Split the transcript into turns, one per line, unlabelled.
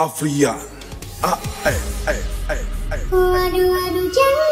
Afrian. Ah, eh, eh, eh, eh.
Waduh, waduh, jangan